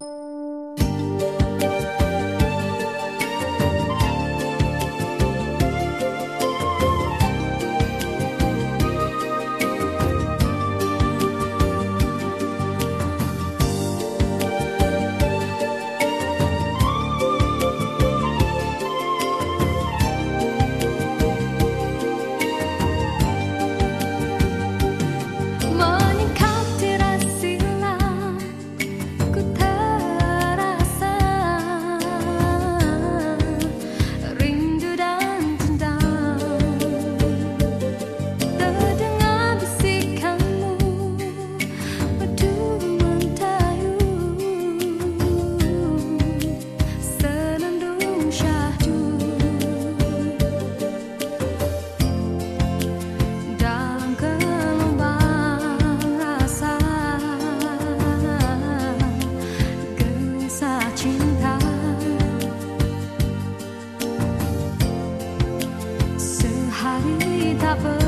Música lover.